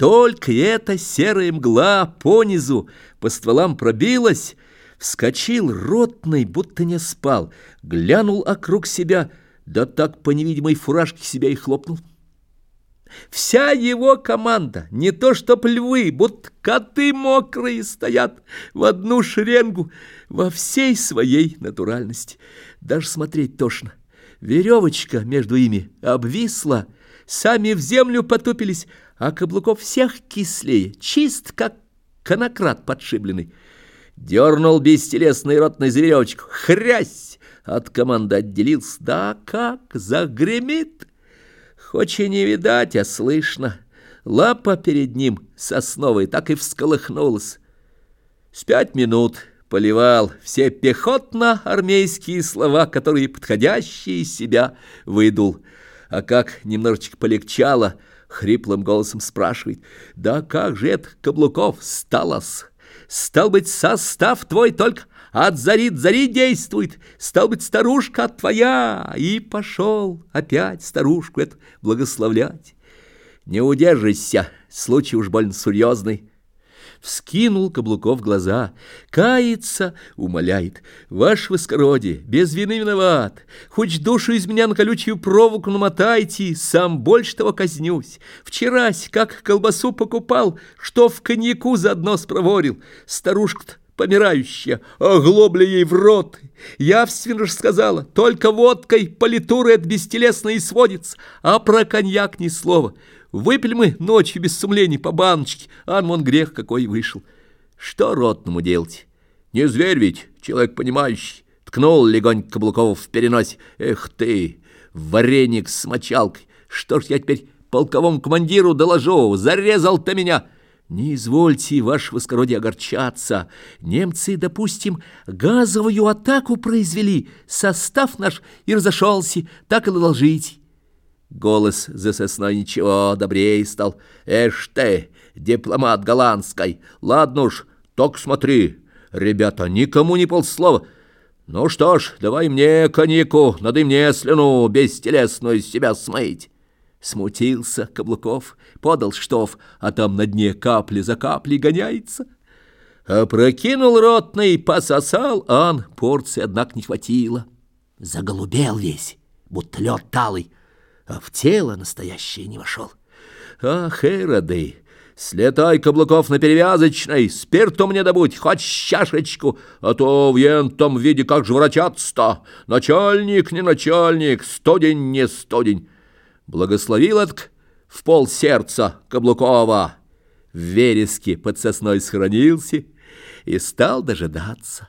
Только эта серая мгла понизу по стволам пробилась, вскочил ротный, будто не спал, глянул округ себя, да так по невидимой фуражке себя и хлопнул. Вся его команда, не то чтоб львы, будто коты мокрые стоят в одну шеренгу во всей своей натуральности. Даже смотреть тошно. Веревочка между ими обвисла, сами в землю потупились, а каблуков всех кислее, чист, как конократ подшибленный. Дернул бестелесный ротный за веревочку. Хрясь! От команды отделился. Да как загремит! Хоть и не видать, а слышно. Лапа перед ним сосновой так и всколыхнулась. С пять минут поливал все пехотно-армейские слова, которые подходящие из себя выдул. А как немножечко полегчало, хриплым голосом спрашивает, «Да как же это, Каблуков, сталось? Стал быть, состав твой только от зари до зари действует, стал быть, старушка твоя, и пошел опять старушку эту благословлять. Не удержишься, случай уж больно серьезный. Вскинул Каблуков глаза, кается, умоляет. Ваше воскородие, без вины виноват. Хоть душу из меня на колючую проволоку намотайте, сам больше того казнюсь. Вчерась, как колбасу покупал, что в коньяку заодно спроворил. Старушка-то помирающая, оглобля ей в рот. Явственно же сказала, только водкой политуры от бестелесно и сводится, а про коньяк ни слова. Выпили мы ночью без сумлений по баночке, а вон грех какой вышел. Что ротному делать? Не зверь ведь, человек понимающий. Ткнул легонько Каблукова в переносе. Эх ты, вареник с мочалкой. Что ж я теперь полковому командиру доложу? Зарезал ты меня!» Не извольте, ваше воскородие, огорчаться. Немцы, допустим, газовую атаку произвели, состав наш и разошелся, так и доложите. Голос за сосной ничего добрее стал. Эш ты, дипломат голландской, ладно уж, только смотри, ребята, никому не полслова. Ну что ж, давай мне коньяку, надо мне слюну бестелесную из себя смыть. Смутился Каблуков, подал штоф, а там на дне капли за каплей гоняется. Опрокинул ротный, пососал, ан, порции, однако, не хватило. Заголубел весь, будто лед талый, а в тело настоящее не вошел. Ах, Эроды, слетай каблуков на перевязочной, спирту мне добудь, хоть чашечку, а то в ентом виде как же врачаться-то. Начальник не начальник, стодень не стодень. Благословил от в пол сердца Каблукова. В вереске под сосной схоронился и стал дожидаться.